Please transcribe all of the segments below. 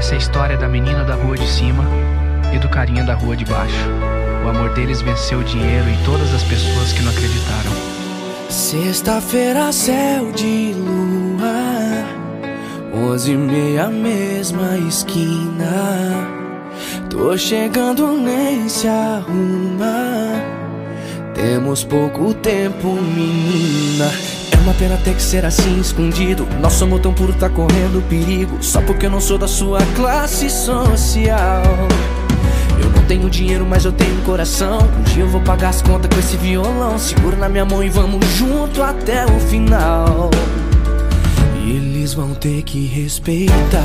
Essa é a história da menina da rua de cima e do carinha da rua de baixo. O amor deles venceu o dinheiro e todas as pessoas que não acreditaram. Sexta-feira, céu de lua, onze e meia, mesma esquina. Tô chegando, nem se arruma. Temos pouco tempo, menina. É uma pena ter que ser assim escondido. Nosso amor tão puro tá correndo perigo. Só porque eu não sou da sua classe social. Eu não tenho dinheiro, mas eu tenho coração. Um dia eu vou pagar as contas com esse violão. Segura na minha mão e vamos junto até o final. Eles vão ter que respeitar.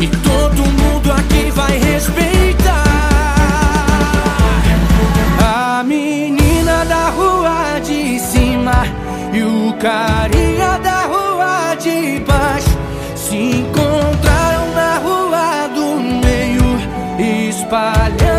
E todo mundo aqui vai respeitar. E o carinha da rua de baixo se encontraram na rua do meio, espalhando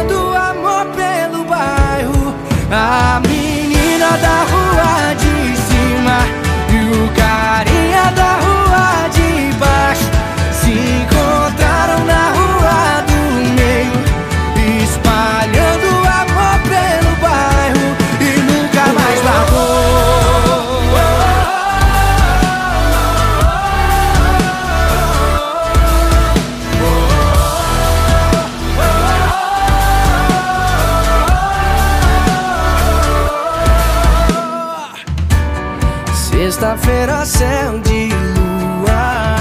Sexta-feira, céu de lua.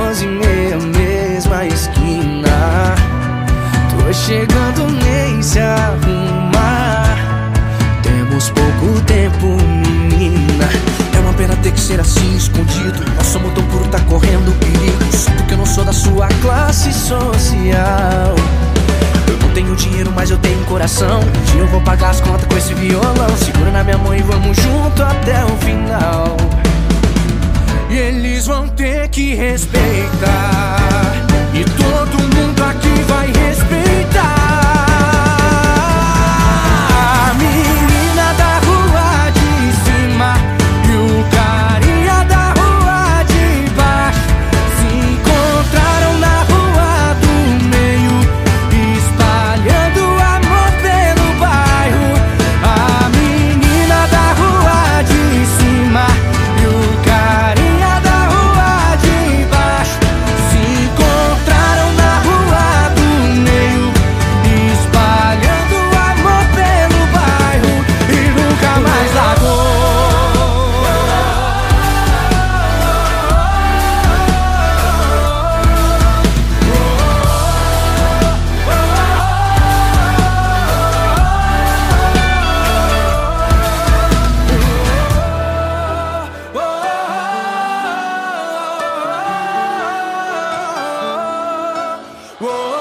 Onze e meia, mesma esquina. Tô chegando, nem se arruma Temos pouco tempo, menina. É uma pena ter que ser assim, escondido. Nosso tão puro tá correndo perigo. Só porque eu não sou da sua classe social eu não tenho dinheiro, mas eu tenho coração. Um dia eu vou pagar as contas com esse violão. Segura na minha mão e vamos junto até o final. E eles vão ter que respeitar. E todo Whoa.